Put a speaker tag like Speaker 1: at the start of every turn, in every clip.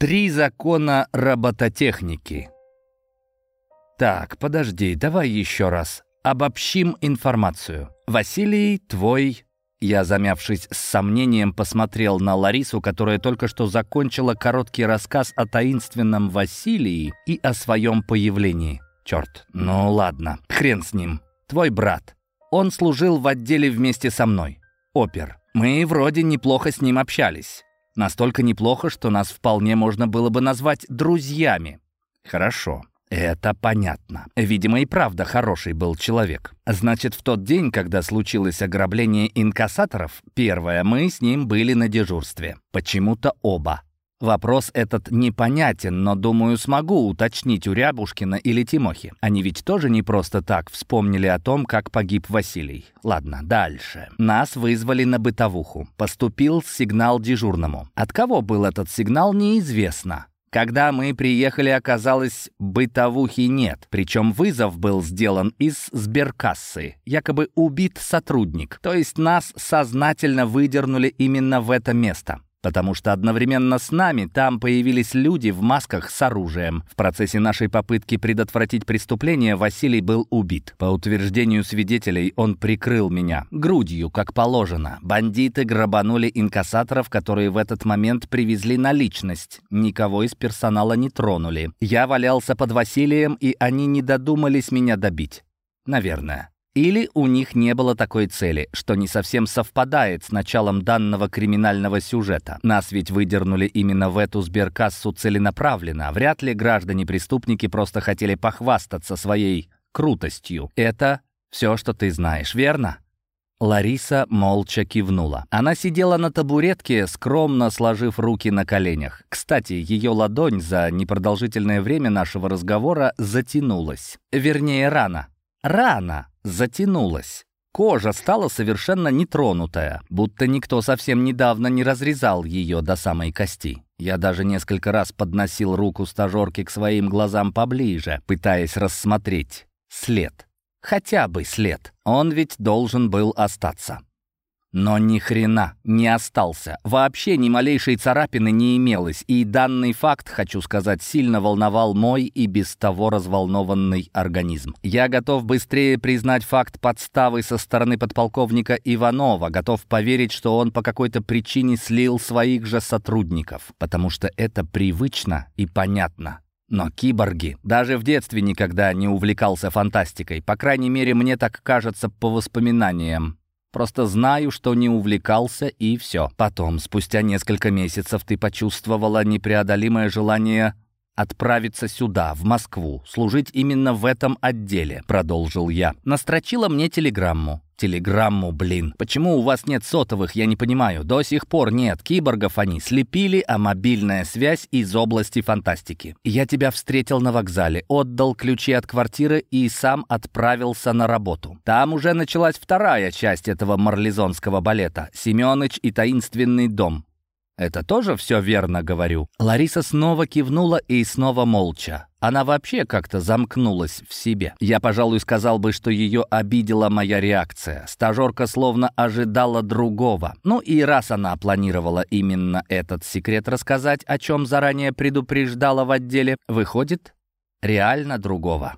Speaker 1: Три закона робототехники. Так, подожди, давай еще раз. Обобщим информацию. Василий, твой... Я, замявшись с сомнением, посмотрел на Ларису, которая только что закончила короткий рассказ о таинственном Василии и о своем появлении. Черт, ну ладно, хрен с ним. Твой брат. Он служил в отделе вместе со мной. Опер. Мы вроде неплохо с ним общались. Настолько неплохо, что нас вполне можно было бы назвать друзьями. Хорошо. Это понятно. Видимо, и правда хороший был человек. Значит, в тот день, когда случилось ограбление инкассаторов, первое, мы с ним были на дежурстве. Почему-то оба. Вопрос этот непонятен, но, думаю, смогу уточнить у Рябушкина или Тимохи. Они ведь тоже не просто так вспомнили о том, как погиб Василий. Ладно, дальше. Нас вызвали на бытовуху. Поступил сигнал дежурному. От кого был этот сигнал, неизвестно. Когда мы приехали, оказалось, бытовухи нет. Причем вызов был сделан из сберкассы. Якобы убит сотрудник. То есть нас сознательно выдернули именно в это место потому что одновременно с нами там появились люди в масках с оружием. В процессе нашей попытки предотвратить преступление Василий был убит. По утверждению свидетелей, он прикрыл меня грудью, как положено. Бандиты грабанули инкассаторов, которые в этот момент привезли наличность. Никого из персонала не тронули. Я валялся под Василием, и они не додумались меня добить. Наверное. Или у них не было такой цели, что не совсем совпадает с началом данного криминального сюжета. Нас ведь выдернули именно в эту сберкассу целенаправленно. Вряд ли граждане-преступники просто хотели похвастаться своей крутостью. Это все, что ты знаешь, верно? Лариса молча кивнула. Она сидела на табуретке, скромно сложив руки на коленях. Кстати, ее ладонь за непродолжительное время нашего разговора затянулась. Вернее, рано. Рано затянулась. Кожа стала совершенно нетронутая, будто никто совсем недавно не разрезал ее до самой кости. Я даже несколько раз подносил руку стажерки к своим глазам поближе, пытаясь рассмотреть след. Хотя бы след. Он ведь должен был остаться. Но ни хрена не остался. Вообще ни малейшей царапины не имелось, и данный факт, хочу сказать, сильно волновал мой и без того разволнованный организм. Я готов быстрее признать факт подставы со стороны подполковника Иванова, готов поверить, что он по какой-то причине слил своих же сотрудников, потому что это привычно и понятно. Но киборги даже в детстве никогда не увлекался фантастикой, по крайней мере, мне так кажется по воспоминаниям. Просто знаю, что не увлекался, и все. Потом, спустя несколько месяцев, ты почувствовала непреодолимое желание отправиться сюда, в Москву, служить именно в этом отделе», — продолжил я. Настрочила мне телеграмму. Телеграмму, блин. Почему у вас нет сотовых, я не понимаю. До сих пор нет. Киборгов они слепили, а мобильная связь из области фантастики. Я тебя встретил на вокзале, отдал ключи от квартиры и сам отправился на работу. Там уже началась вторая часть этого марлезонского балета «Семёныч и таинственный дом». Это тоже все верно говорю?» Лариса снова кивнула и снова молча. Она вообще как-то замкнулась в себе. Я, пожалуй, сказал бы, что ее обидела моя реакция. Стажерка словно ожидала другого. Ну и раз она планировала именно этот секрет рассказать, о чем заранее предупреждала в отделе, выходит, реально другого.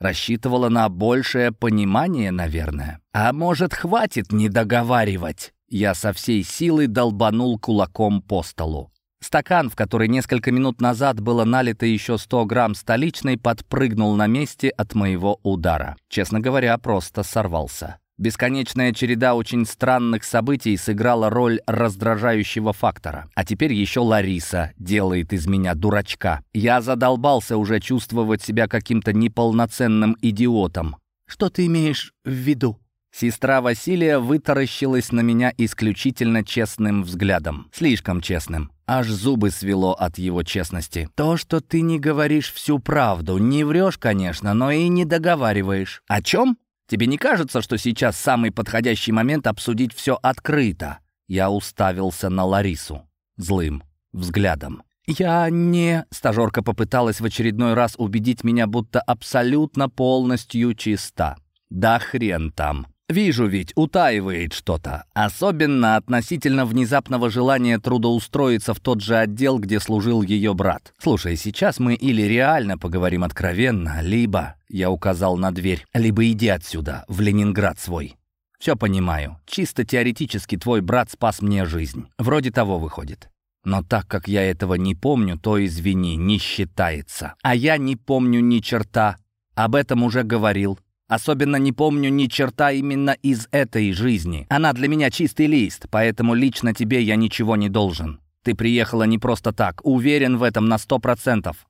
Speaker 1: Рассчитывала на большее понимание, наверное. А может, хватит не договаривать? Я со всей силы долбанул кулаком по столу. Стакан, в который несколько минут назад было налито еще 100 грамм столичной, подпрыгнул на месте от моего удара. Честно говоря, просто сорвался. Бесконечная череда очень странных событий сыграла роль раздражающего фактора. А теперь еще Лариса делает из меня дурачка. Я задолбался уже чувствовать себя каким-то неполноценным идиотом. «Что ты имеешь в виду?» Сестра Василия вытаращилась на меня исключительно честным взглядом. Слишком честным. Аж зубы свело от его честности. «То, что ты не говоришь всю правду, не врешь, конечно, но и не договариваешь». «О чем? Тебе не кажется, что сейчас самый подходящий момент обсудить все открыто?» Я уставился на Ларису злым взглядом. «Я не...» — стажерка попыталась в очередной раз убедить меня, будто абсолютно полностью чиста. «Да хрен там!» Вижу ведь, утаивает что-то. Особенно относительно внезапного желания трудоустроиться в тот же отдел, где служил ее брат. Слушай, сейчас мы или реально поговорим откровенно, либо, я указал на дверь, либо иди отсюда, в Ленинград свой. Все понимаю. Чисто теоретически твой брат спас мне жизнь. Вроде того выходит. Но так как я этого не помню, то, извини, не считается. А я не помню ни черта. Об этом уже говорил. Особенно не помню ни черта именно из этой жизни. Она для меня чистый лист, поэтому лично тебе я ничего не должен. Ты приехала не просто так, уверен в этом на сто процентов.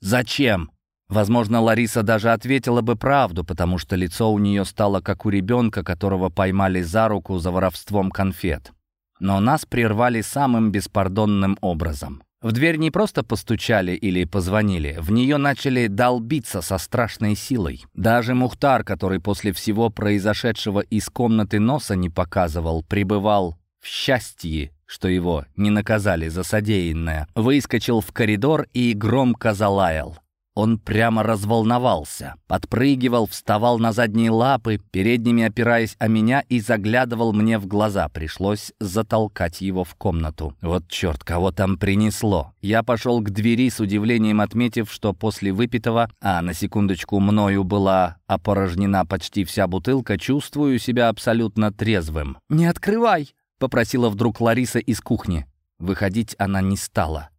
Speaker 1: Зачем? Возможно, Лариса даже ответила бы правду, потому что лицо у нее стало как у ребенка, которого поймали за руку за воровством конфет. Но нас прервали самым беспардонным образом. В дверь не просто постучали или позвонили, в нее начали долбиться со страшной силой. Даже Мухтар, который после всего произошедшего из комнаты носа не показывал, пребывал в счастье, что его не наказали за содеянное, выскочил в коридор и громко залаял. Он прямо разволновался, подпрыгивал, вставал на задние лапы, передними опираясь о меня и заглядывал мне в глаза. Пришлось затолкать его в комнату. Вот черт, кого там принесло. Я пошел к двери с удивлением, отметив, что после выпитого, а на секундочку мною была опорожнена почти вся бутылка, чувствую себя абсолютно трезвым. «Не открывай!» — попросила вдруг Лариса из кухни. Выходить она не стала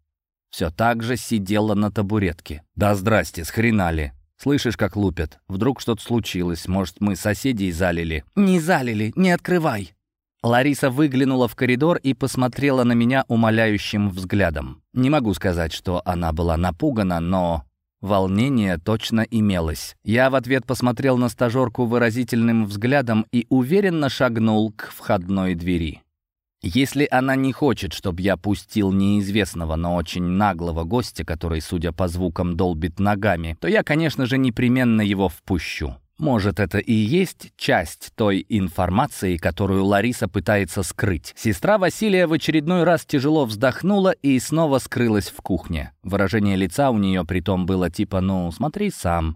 Speaker 1: все так же сидела на табуретке. «Да здрасте, схренали. Слышишь, как лупят? Вдруг что-то случилось. Может, мы соседей залили?» «Не залили, не открывай!» Лариса выглянула в коридор и посмотрела на меня умоляющим взглядом. Не могу сказать, что она была напугана, но волнение точно имелось. Я в ответ посмотрел на стажерку выразительным взглядом и уверенно шагнул к входной двери. Если она не хочет, чтобы я пустил неизвестного, но очень наглого гостя, который, судя по звукам, долбит ногами, то я, конечно же, непременно его впущу. Может, это и есть часть той информации, которую Лариса пытается скрыть. Сестра Василия в очередной раз тяжело вздохнула и снова скрылась в кухне. Выражение лица у нее притом было типа «ну, смотри сам».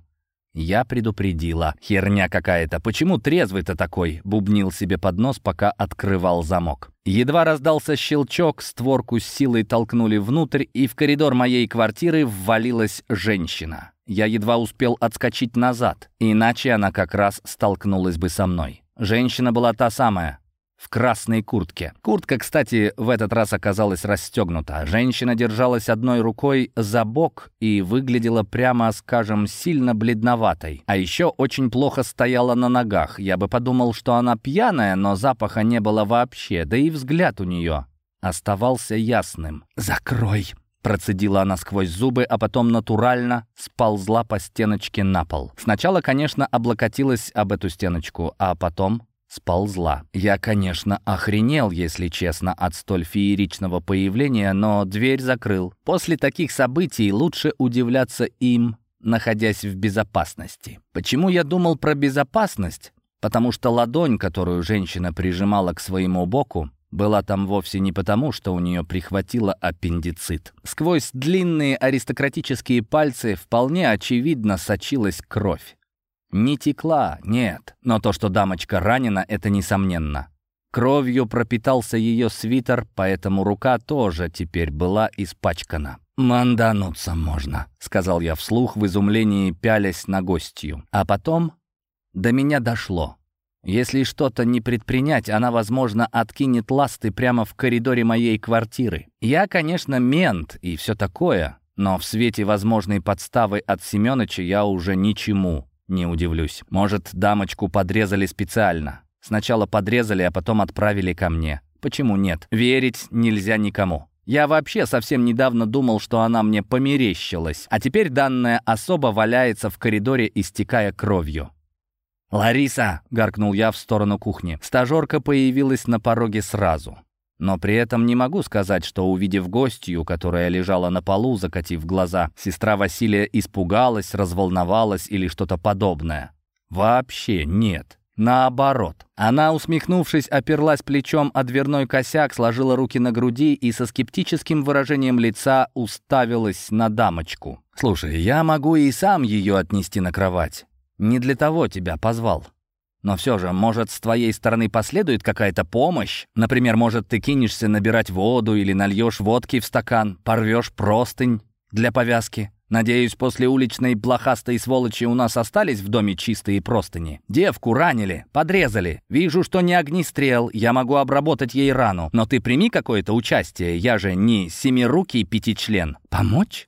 Speaker 1: Я предупредила. «Херня какая-то. Почему трезвый-то такой?» Бубнил себе под нос, пока открывал замок. Едва раздался щелчок, створку с силой толкнули внутрь, и в коридор моей квартиры ввалилась женщина. Я едва успел отскочить назад, иначе она как раз столкнулась бы со мной. Женщина была та самая, в красной куртке. Куртка, кстати, в этот раз оказалась расстегнута. Женщина держалась одной рукой за бок и выглядела прямо, скажем, сильно бледноватой. А еще очень плохо стояла на ногах. Я бы подумал, что она пьяная, но запаха не было вообще, да и взгляд у нее оставался ясным. «Закрой!» Процедила она сквозь зубы, а потом натурально сползла по стеночке на пол. Сначала, конечно, облокотилась об эту стеночку, а потом сползла. Я, конечно, охренел, если честно, от столь фееричного появления, но дверь закрыл. После таких событий лучше удивляться им, находясь в безопасности. Почему я думал про безопасность? Потому что ладонь, которую женщина прижимала к своему боку, была там вовсе не потому, что у нее прихватило аппендицит. Сквозь длинные аристократические пальцы вполне очевидно сочилась кровь. Не текла, нет, но то, что дамочка ранена, это несомненно. Кровью пропитался ее свитер, поэтому рука тоже теперь была испачкана. «Мандануться можно», — сказал я вслух в изумлении, пялясь на гостью. А потом до меня дошло. Если что-то не предпринять, она, возможно, откинет ласты прямо в коридоре моей квартиры. Я, конечно, мент и все такое, но в свете возможной подставы от Семёныча я уже ничему не удивлюсь. Может, дамочку подрезали специально. Сначала подрезали, а потом отправили ко мне. Почему нет? Верить нельзя никому. Я вообще совсем недавно думал, что она мне померещилась, а теперь данная особа валяется в коридоре, истекая кровью. «Лариса!» — гаркнул я в сторону кухни. Стажерка появилась на пороге сразу. Но при этом не могу сказать, что, увидев гостью, которая лежала на полу, закатив глаза, сестра Василия испугалась, разволновалась или что-то подобное. Вообще нет. Наоборот. Она, усмехнувшись, оперлась плечом о дверной косяк, сложила руки на груди и со скептическим выражением лица уставилась на дамочку. «Слушай, я могу и сам ее отнести на кровать. Не для того тебя позвал. Но все же, может, с твоей стороны последует какая-то помощь? Например, может, ты кинешься набирать воду или нальешь водки в стакан, порвешь простынь для повязки? Надеюсь, после уличной блохастой сволочи у нас остались в доме чистые простыни. Девку ранили, подрезали. Вижу, что не огнестрел, я могу обработать ей рану. Но ты прими какое-то участие, я же не семирукий пятичлен. Помочь?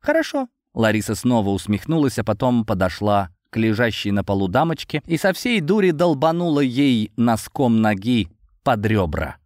Speaker 1: Хорошо. Лариса снова усмехнулась, а потом подошла к лежащей на полу дамочке и со всей дури долбанула ей носком ноги под ребра.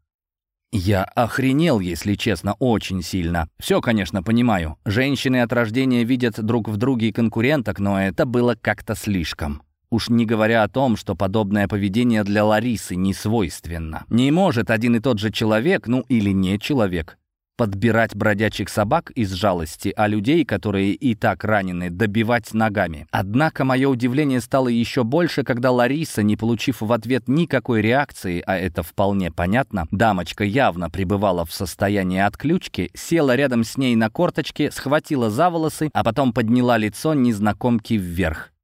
Speaker 1: Я охренел, если честно, очень сильно. Все, конечно, понимаю. Женщины от рождения видят друг в друге конкуренток, но это было как-то слишком. Уж не говоря о том, что подобное поведение для Ларисы не свойственно. Не может один и тот же человек, ну или не человек, подбирать бродячих собак из жалости, а людей, которые и так ранены, добивать ногами. Однако мое удивление стало еще больше, когда Лариса, не получив в ответ никакой реакции, а это вполне понятно, дамочка явно пребывала в состоянии отключки, села рядом с ней на корточке, схватила за волосы, а потом подняла лицо незнакомки вверх.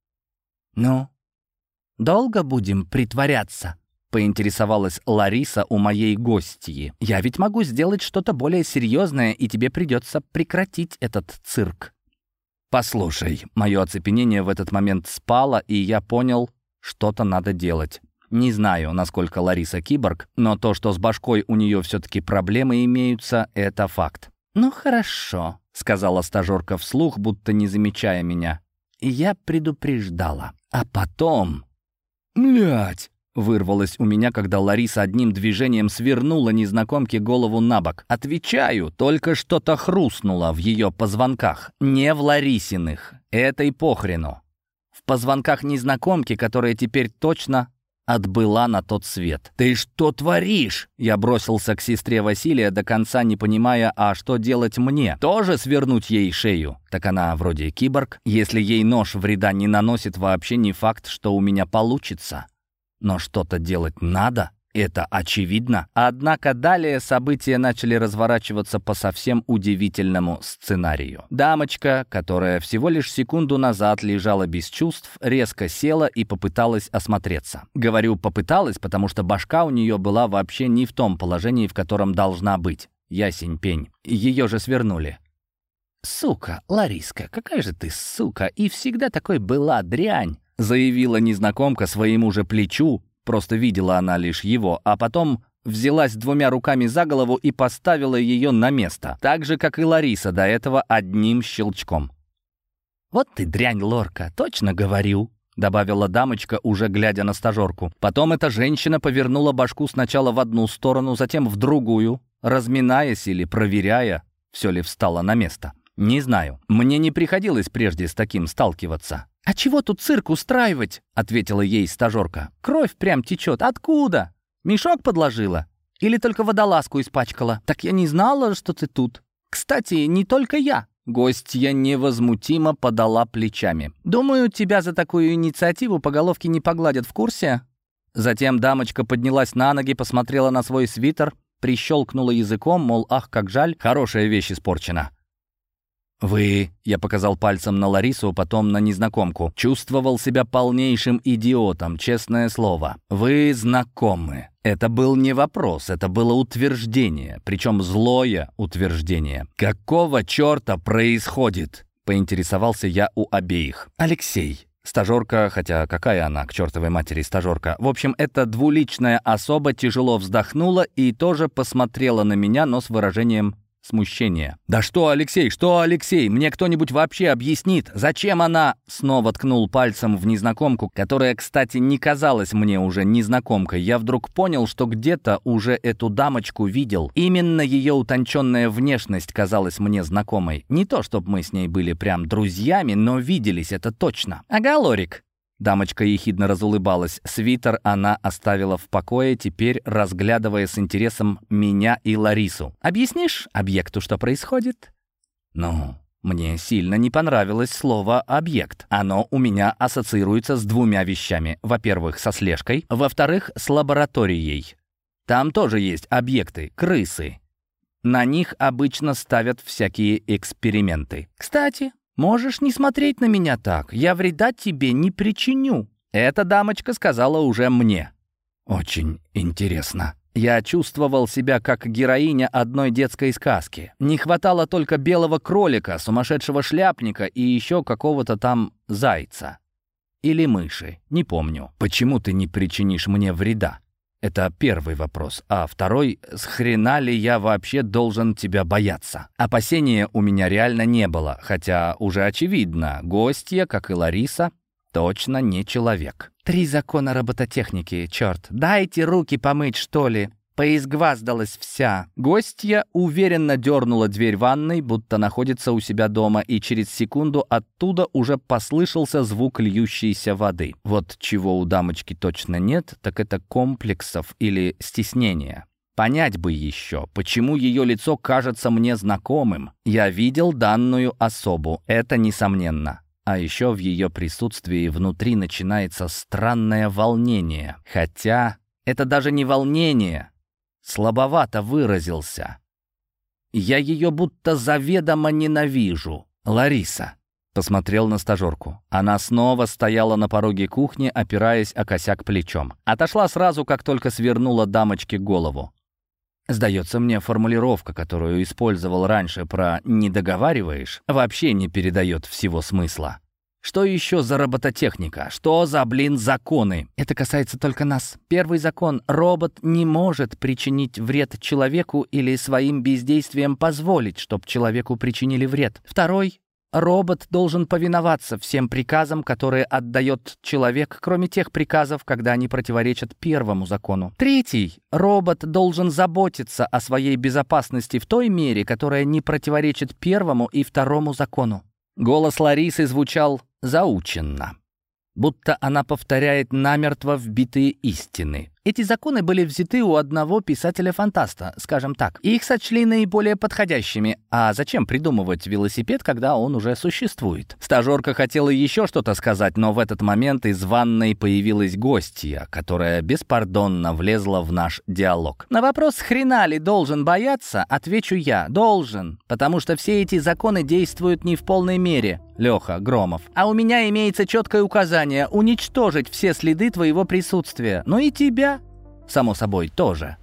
Speaker 1: «Ну, долго будем притворяться?» Поинтересовалась Лариса у моей гостьи. «Я ведь могу сделать что-то более серьезное, и тебе придется прекратить этот цирк». «Послушай, мое оцепенение в этот момент спало, и я понял, что-то надо делать. Не знаю, насколько Лариса киборг, но то, что с башкой у нее все-таки проблемы имеются, это факт». «Ну хорошо», — сказала стажерка вслух, будто не замечая меня. «Я предупреждала. А потом...» «Млять!» Вырвалось у меня, когда Лариса одним движением свернула незнакомке голову на бок. Отвечаю, только что-то хрустнуло в ее позвонках. Не в Ларисиных. Этой похрену. В позвонках незнакомки, которая теперь точно отбыла на тот свет. «Ты что творишь?» Я бросился к сестре Василия, до конца не понимая, а что делать мне? Тоже свернуть ей шею? Так она вроде киборг. Если ей нож вреда не наносит, вообще не факт, что у меня получится. Но что-то делать надо, это очевидно. Однако далее события начали разворачиваться по совсем удивительному сценарию. Дамочка, которая всего лишь секунду назад лежала без чувств, резко села и попыталась осмотреться. Говорю «попыталась», потому что башка у нее была вообще не в том положении, в котором должна быть. Ясень пень. Ее же свернули. «Сука, Лариска, какая же ты сука, и всегда такой была дрянь!» Заявила незнакомка своему же плечу, просто видела она лишь его, а потом взялась двумя руками за голову и поставила ее на место, так же, как и Лариса до этого одним щелчком. «Вот ты дрянь, Лорка, точно говорю», — добавила дамочка, уже глядя на стажерку. Потом эта женщина повернула башку сначала в одну сторону, затем в другую, разминаясь или проверяя, все ли встало на место. Не знаю, мне не приходилось прежде с таким сталкиваться. «А чего тут цирк устраивать?» — ответила ей стажерка. «Кровь прям течет. Откуда? Мешок подложила? Или только водолазку испачкала? Так я не знала, что ты тут. Кстати, не только я». Гостья невозмутимо подала плечами. «Думаю, тебя за такую инициативу по головке не погладят в курсе?» Затем дамочка поднялась на ноги, посмотрела на свой свитер, прищелкнула языком, мол, ах, как жаль, хорошая вещь испорчена. «Вы...» — я показал пальцем на Ларису, потом на незнакомку. Чувствовал себя полнейшим идиотом, честное слово. «Вы знакомы». Это был не вопрос, это было утверждение, причем злое утверждение. «Какого черта происходит?» — поинтересовался я у обеих. «Алексей». Стажерка, хотя какая она, к чертовой матери стажерка. В общем, эта двуличная особа тяжело вздохнула и тоже посмотрела на меня, но с выражением смущение. «Да что, Алексей, что, Алексей? Мне кто-нибудь вообще объяснит, зачем она...» Снова ткнул пальцем в незнакомку, которая, кстати, не казалась мне уже незнакомкой. Я вдруг понял, что где-то уже эту дамочку видел. Именно ее утонченная внешность казалась мне знакомой. Не то, чтобы мы с ней были прям друзьями, но виделись это точно. «Ага, Лорик, Дамочка ехидно разулыбалась. Свитер она оставила в покое, теперь разглядывая с интересом меня и Ларису. «Объяснишь объекту, что происходит?» «Ну, мне сильно не понравилось слово «объект». Оно у меня ассоциируется с двумя вещами. Во-первых, со слежкой. Во-вторых, с лабораторией. Там тоже есть объекты, крысы. На них обычно ставят всякие эксперименты. Кстати, «Можешь не смотреть на меня так. Я вреда тебе не причиню». Эта дамочка сказала уже мне. Очень интересно. Я чувствовал себя как героиня одной детской сказки. Не хватало только белого кролика, сумасшедшего шляпника и еще какого-то там зайца. Или мыши, не помню. Почему ты не причинишь мне вреда? Это первый вопрос. А второй, с хрена ли я вообще должен тебя бояться? Опасения у меня реально не было, хотя уже очевидно, гостья, как и Лариса, точно не человек. Три закона робототехники, черт. Дайте руки помыть, что ли. Поизгваздалась вся. Гостья уверенно дернула дверь ванной, будто находится у себя дома, и через секунду оттуда уже послышался звук льющейся воды. Вот чего у дамочки точно нет, так это комплексов или стеснения. Понять бы еще, почему ее лицо кажется мне знакомым. Я видел данную особу, это несомненно. А еще в ее присутствии внутри начинается странное волнение. Хотя это даже не волнение. Слабовато выразился. Я ее будто заведомо ненавижу. Лариса. Посмотрел на стажерку. Она снова стояла на пороге кухни, опираясь о косяк плечом. Отошла сразу, как только свернула дамочке голову. Сдается мне, формулировка, которую использовал раньше про «не договариваешь», вообще не передает всего смысла. Что еще за робототехника? Что за, блин, законы? Это касается только нас. Первый закон. Робот не может причинить вред человеку или своим бездействием позволить, чтобы человеку причинили вред. Второй. Робот должен повиноваться всем приказам, которые отдает человек, кроме тех приказов, когда они противоречат первому закону. Третий. Робот должен заботиться о своей безопасности в той мере, которая не противоречит первому и второму закону. Голос Ларисы звучал заученно, будто она повторяет намертво вбитые истины. Эти законы были взяты у одного писателя-фантаста, скажем так. Их сочли наиболее подходящими. А зачем придумывать велосипед, когда он уже существует? Стажерка хотела еще что-то сказать, но в этот момент из ванной появилась гостья, которая беспардонно влезла в наш диалог. На вопрос, хрена ли должен бояться, отвечу я. Должен. Потому что все эти законы действуют не в полной мере. Леха Громов. А у меня имеется четкое указание уничтожить все следы твоего присутствия. Ну и тебя само собой, тоже.